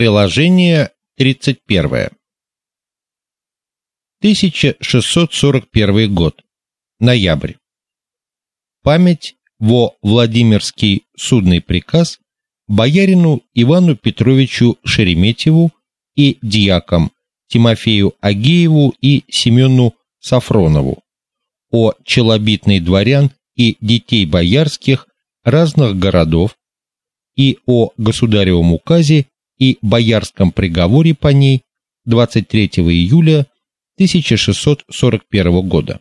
Приложение 31. 1641 год. Ноябрь. Память во Владимирский судный приказ боярину Ивану Петровичу Шереметьеву и диакам Тимофею Агееву и Семену Сафронову о челобитной дворян и детей боярских разных городов и о государевом указе и боярском приговоре по ней 23 июля 1641 года.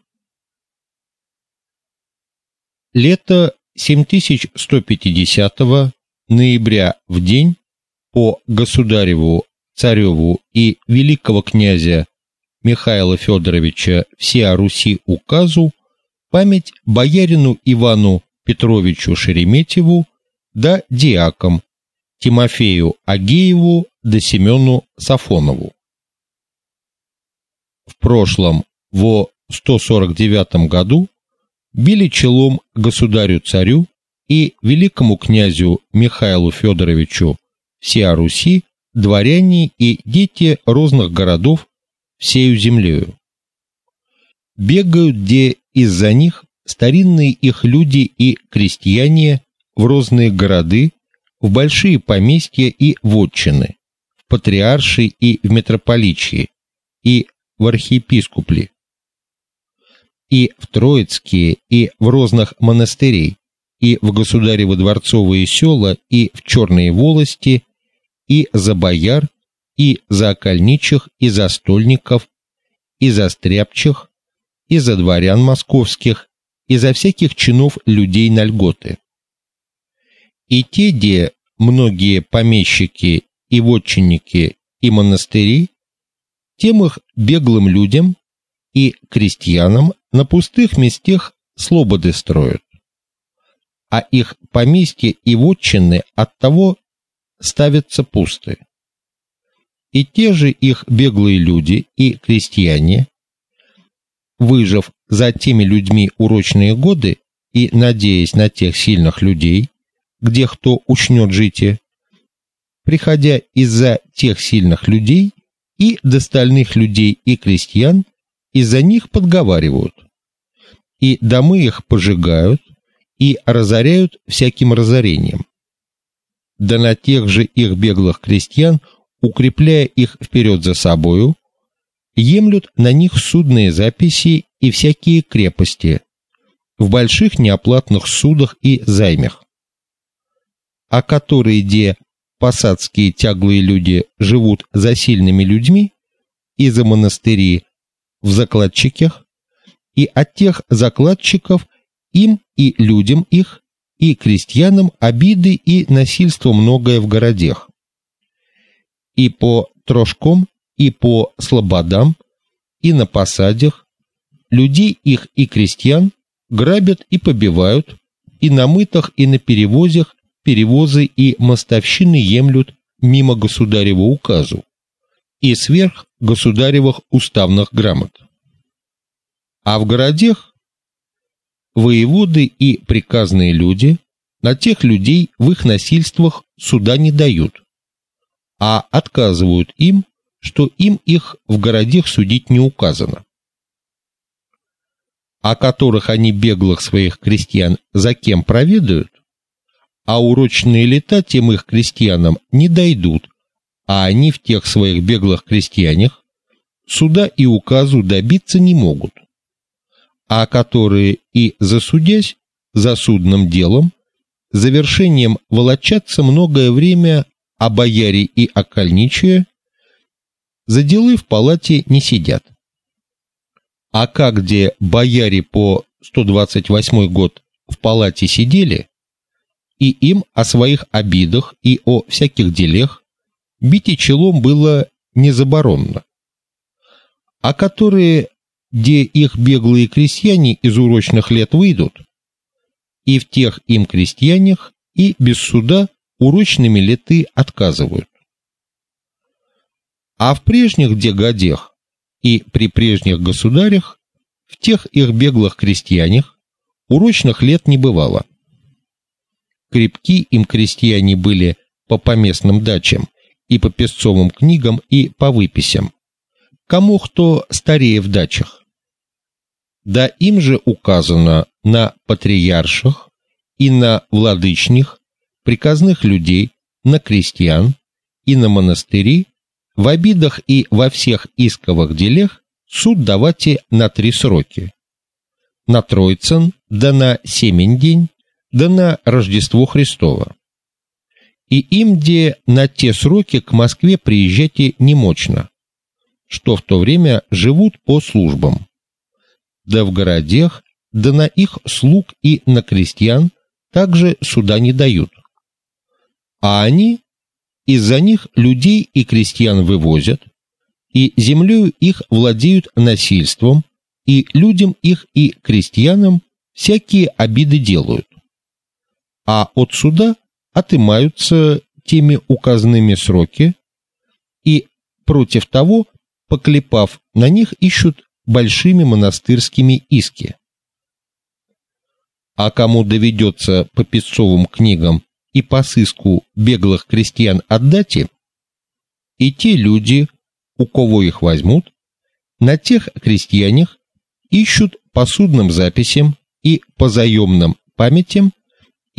Лето 7150 ноября в день по государеву, цареву и великого князя Михаила Федоровича всея Руси указу память боярину Ивану Петровичу Шереметьеву да диакам Тимофею Агееву да Семену Сафонову. В прошлом, во 149 году, били челом государю-царю и великому князю Михаилу Федоровичу всея Руси дворяне и дети разных городов всею землею. Бегают где из-за них старинные их люди и крестьяне в разные города, в большие поместья и вотчины, в патриарши и в митрополичьи, и в архиепископли, и в Троицкие, и в разных монастырей, и в государевы дворцовые села, и в черные волости, и за бояр, и за окольничих, и за стольников, и за стряпчих, и за дворян московских, и за всяких чинов людей на льготы. И те, где многие помещики и вотчинники и монастыри, тем их беглым людям и крестьянам на пустых местах слободы строят. А их поместья и вотчины от того ставятся пустые и те же их беглые люди и крестьяне, выжив за теми людьми урочные годы и надеясь на тех сильных людей, где кто учнет жить, приходя из-за тех сильных людей и до остальных людей и крестьян, из-за них подговаривают. И домы их пожигают и разоряют всяким разорением. Да на тех же их беглых крестьян укрепляя их вперед за собою, емлют на них судные записи и всякие крепости в больших неоплатных судах и займах, а которые где посадские тяглые люди живут за сильными людьми и за монастыри в закладчиках, и от тех закладчиков им и людям их и крестьянам обиды и насильство многое в городах и по трошкам, и по слободам, и на посадях, людей их и крестьян грабят и побивают, и на мытах, и на перевозах перевозы и мостовщины емлют мимо государева указу и сверх государевых уставных грамот. А в городах воеводы и приказные люди на тех людей в их насильствах суда не дают, а отказывают им, что им их в городах судить не указано. О которых они беглых своих крестьян за кем проведают, а урочные лета тем их крестьянам не дойдут, а они в тех своих беглых крестьянах суда и указу добиться не могут, а которые и засудясь за судным делом, завершением волочатся многое время а бояре и окольничие за делы в палате не сидят. А как где бояре по 128 год в палате сидели, и им о своих обидах и о всяких делах бить и челом было не заборонено. А которые, где их беглые крестьяне из урочных лет выйдут, и в тех им крестьянах и без суда урочными леты отказывают. А в прежних дегодях и при прежних государях, в тех их беглых крестьянах, урочных лет не бывало. Крепки им крестьяне были по поместным дачам и по песцовым книгам, и по выписям. Кому кто старее в дачах. Да им же указано на патриарших и на владычних, приказных людей, на крестьян и на монастыри, в обидах и во всех исковых делах суд давайте на три сроки. На Троицын, да на семень день, да на Рождество Христово и им где на те сроки к Москве приезжайте немочно, что в то время живут по службам. Да в городах, да на их слуг и на крестьян также суда не дают. А они из-за них людей и крестьян вывозят, и землею их владеют насильством, и людям их и крестьянам всякие обиды делают. А от суда отымаются теми указанными сроки и против того, поклепав на них, ищут большими монастырскими иски. А кому доведется по песцовым книгам и по сыску беглых крестьян отдать и те люди, у кого их возьмут, на тех крестьянах ищут по судным записям и по заемным памятям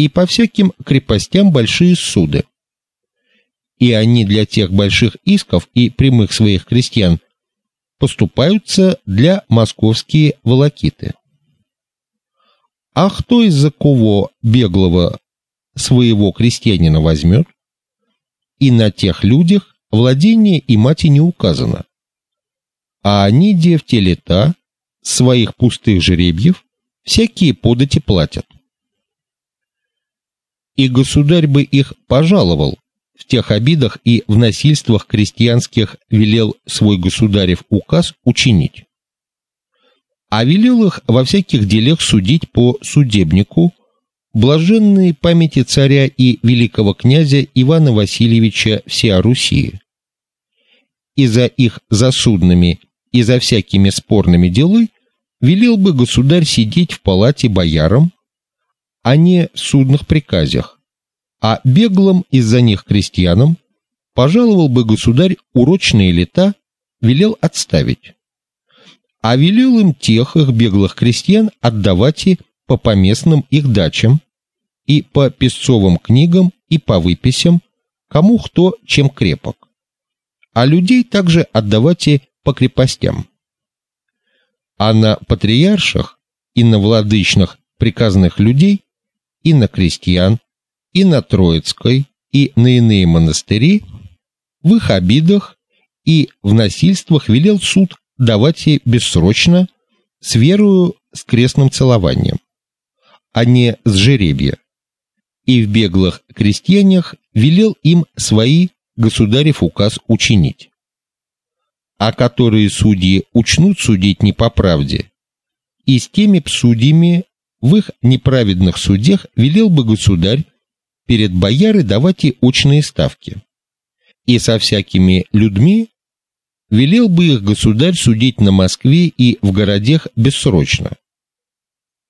и по всяким крепостям большие суды. И они для тех больших исков и прямых своих крестьян поступаются для московские волокиты. А кто из-за кого беглого своего крестьянина возьмет? И на тех людях владение и мати не указано. А они, де лета, своих пустых жеребьев, всякие подати платят и государь бы их пожаловал. В тех обидах и в насильствах крестьянских велел свой государев указ учинить. А велел их во всяких делах судить по судебнику, блаженной памяти царя и великого князя Ивана Васильевича всея Руси. И за их засудными и за всякими спорными делы велел бы государь сидеть в палате боярам, а не судных приказах, а беглым из-за них крестьянам пожаловал бы государь урочные лета, велел отставить. А велел им тех их беглых крестьян отдавать и по поместным их дачам, и по песцовым книгам, и по выписям, кому кто чем крепок. А людей также отдавать и по крепостям. А на патриарших и на владычных приказных людей и на крестьян, и на Троицкой, и на иные монастыри, в их обидах и в насильствах велел суд давать ей бессрочно, с верою с крестным целованием, а не с жеребья. И в беглых крестьянах велел им свои государев указ учинить. А которые судьи учнут судить не по правде, и с теми судьями в их неправедных судах велел бы государь перед бояры давать и очные ставки. И со всякими людьми велел бы их государь судить на Москве и в городах бессрочно.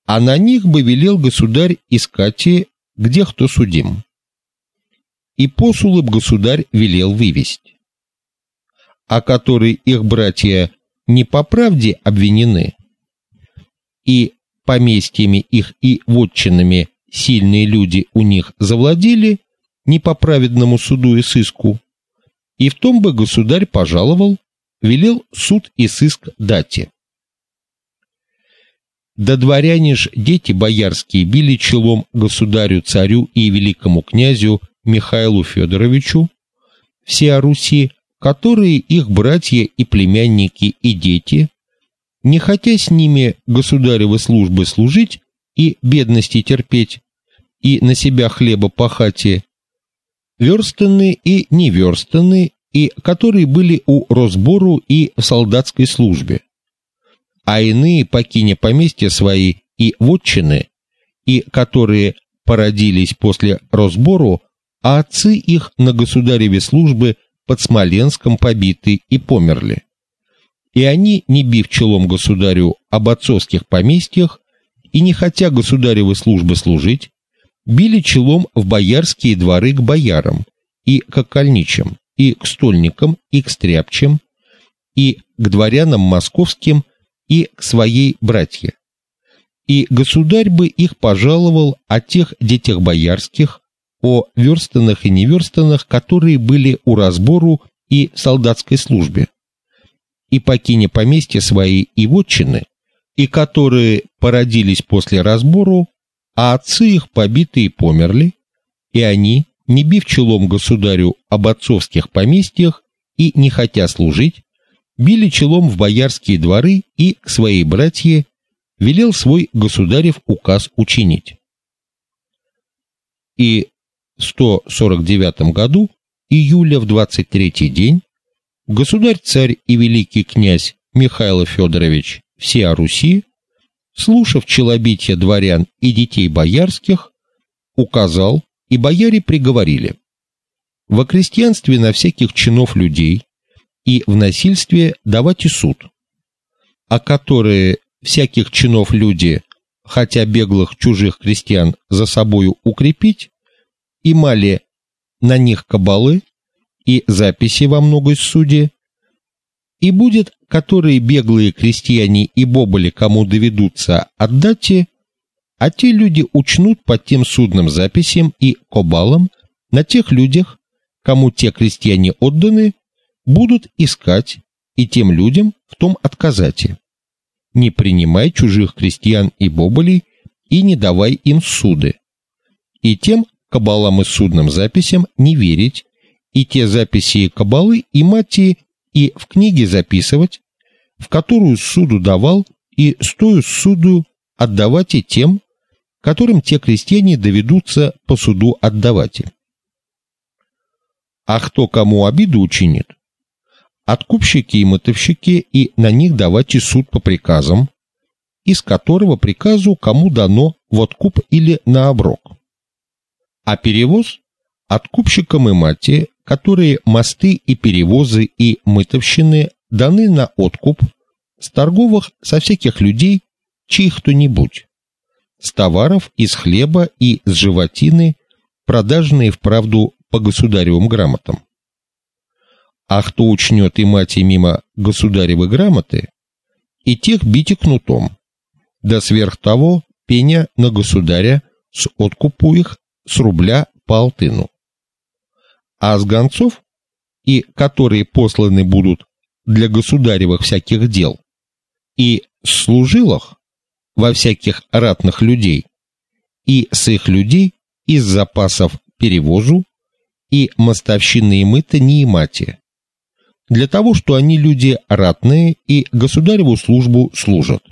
А на них бы велел государь искать, где кто судим. И посулы б государь велел вывести. А которые их братья не по правде обвинены, и поместьями их и вотчинами сильные люди у них завладели не по праведному суду и сыску, и в том бы государь пожаловал, велел суд и сыск дате. Да дворяне ж дети боярские били челом государю-царю и великому князю Михаилу Федоровичу, все о Руси, которые их братья и племянники и дети не хотя с ними государевы службы служить и бедности терпеть, и на себя хлеба пахать, верстаны и неверстаны, и которые были у разбору и в солдатской службе, а иные, покиня поместья свои и вотчины, и которые породились после разбору, а отцы их на государеве службы под Смоленском побиты и померли и они, не бив челом государю об отцовских поместьях и не хотя государевы службы служить, били челом в боярские дворы к боярам и к окольничим, и к стольникам, и к стряпчим, и к дворянам московским, и к своей братье. И государь бы их пожаловал о тех детях боярских, о верстанных и неверстанных, которые были у разбору и солдатской службе, и покине поместья свои и вотчины, и которые породились после разбору, а отцы их побиты и померли, и они, не бив челом государю об отцовских поместьях и не хотя служить, били челом в боярские дворы и к своей братье велел свой государев указ учинить. И в 149 году июля в 23 день государь-царь и великий князь Михаил Федорович всея Руси, слушав челобития дворян и детей боярских, указал, и бояре приговорили. Во крестьянстве на всяких чинов людей и в насильстве давать и суд, а которые всяких чинов люди, хотя беглых чужих крестьян за собою укрепить, имали на них кабалы и записи во многой суде, и будет, которые беглые крестьяне и боболи кому доведутся отдать, а те люди учнут по тем судным записям и кабалам на тех людях, кому те крестьяне отданы, будут искать и тем людям в том отказать. Не принимай чужих крестьян и боболей и не давай им суды. И тем кабалам и судным записям не верить, и те записи кабалы и мати и в книге записывать, в которую суду давал, и стою суду отдавать и тем, которым те крестьяне доведутся по суду отдавать. А кто кому обиду учинит, откупщики и мотовщики и на них давать и суд по приказам, из которого приказу кому дано в откуп или на оброк. А перевоз откупщикам и мати которые мосты и перевозы и мытовщины даны на откуп с торговых со всяких людей, чьих кто-нибудь, с товаров из хлеба и с животины, продажные вправду по государевым грамотам. А кто учнет и мати мимо государевой грамоты, и тех бить кнутом, да сверх того пеня на государя с откупу их с рубля по алтыну а с гонцов, и которые посланы будут для государевых всяких дел, и служилых во всяких ратных людей, и с их людей из запасов перевозу и мостовщины и мыта не имате, для того, что они люди ратные и государеву службу служат.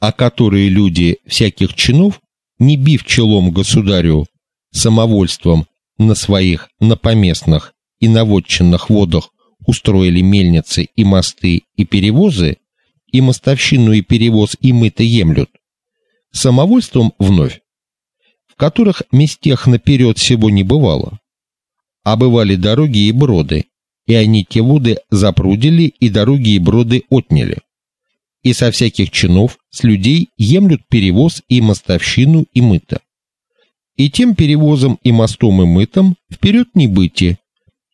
А которые люди всяких чинов, не бив челом государю самовольством на своих напоместных и наводчинных водах устроили мельницы и мосты и перевозы, и мостовщину и перевоз и мыто емлют, самовольством вновь, в которых местех наперед всего не бывало, а бывали дороги и броды, и они те воды запрудили и дороги и броды отняли. И со всяких чинов с людей емлют перевоз и мостовщину и мыто и тем перевозом и мостом и мытом вперед не быти,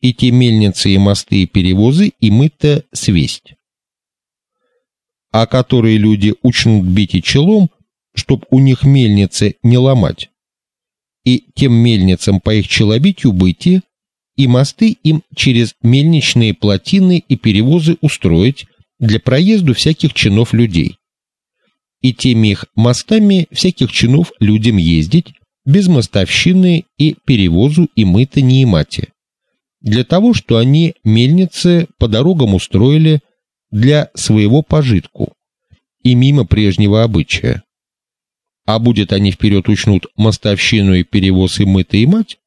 и те мельницы и мосты и перевозы и мыто свесть. А которые люди учнут бить и челом, чтоб у них мельницы не ломать, и тем мельницам по их челобитью быти, и мосты им через мельничные плотины и перевозы устроить для проезду всяких чинов людей. И теми их мостами всяких чинов людям ездить, без мостовщины и перевозу и мыта не имати. Для того, что они мельницы по дорогам устроили для своего пожитку и мимо прежнего обычая. А будет они вперед учнут мостовщину и перевоз и мыта и мать,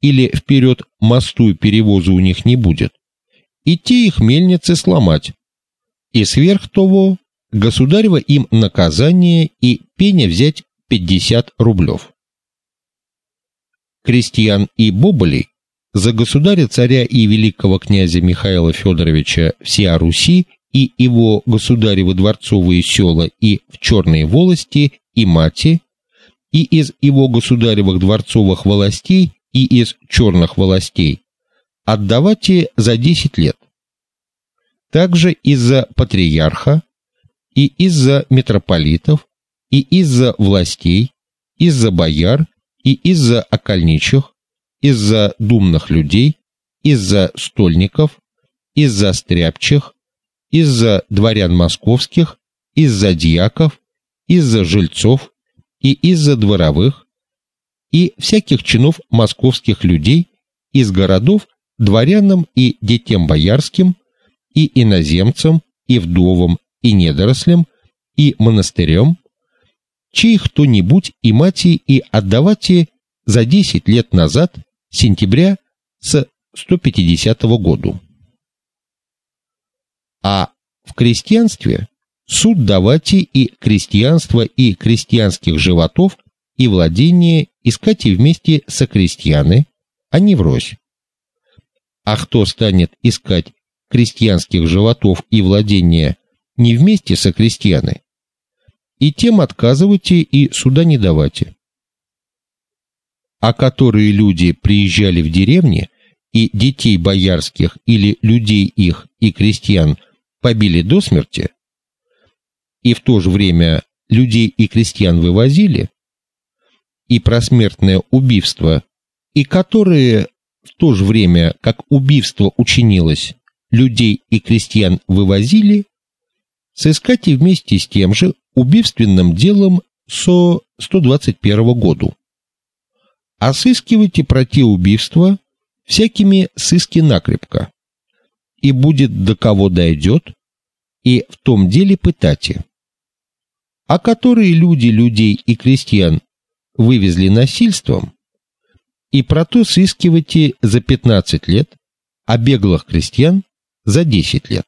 или вперед мосту и перевозу у них не будет, и те их мельницы сломать. И сверх того, государево им наказание и пеня взять 50 рублев крестьян и боболей за государя царя и великого князя Михаила Федоровича всея Руси и его государевы дворцовые села и в черные волости и мати, и из его государевых дворцовых волостей и из черных волостей, отдавайте за 10 лет. Также из-за патриарха и из-за митрополитов и из-за властей, из-за бояр и из-за окольничих, из-за думных людей, из-за стольников, из-за стряпчих, из-за дворян московских, из-за дьяков, из-за жильцов и из-за дворовых и всяких чинов московских людей из городов дворянам и детям боярским и иноземцам и вдовам и недорослям и монастырям, чей кто-нибудь и мати и отдавати за 10 лет назад, сентября с 150 года. А в крестьянстве суд давати и крестьянство и крестьянских животов и владения искать вместе со крестьяны, а не врозь. А кто станет искать крестьянских животов и владения не вместе со крестьяны, и тем отказывайте и суда не давайте. А которые люди приезжали в деревни и детей боярских или людей их и крестьян побили до смерти, и в то же время людей и крестьян вывозили, и просмертное убийство, и которые в то же время, как убийство учинилось, людей и крестьян вывозили, сыскать и вместе с тем же убийственным делом со 121 году. А сыскивайте про те убийства всякими сыски накрепко, и будет до кого дойдет, и в том деле пытайте. А которые люди людей и крестьян вывезли насильством, и про то сыскивайте за 15 лет, а беглых крестьян за 10 лет.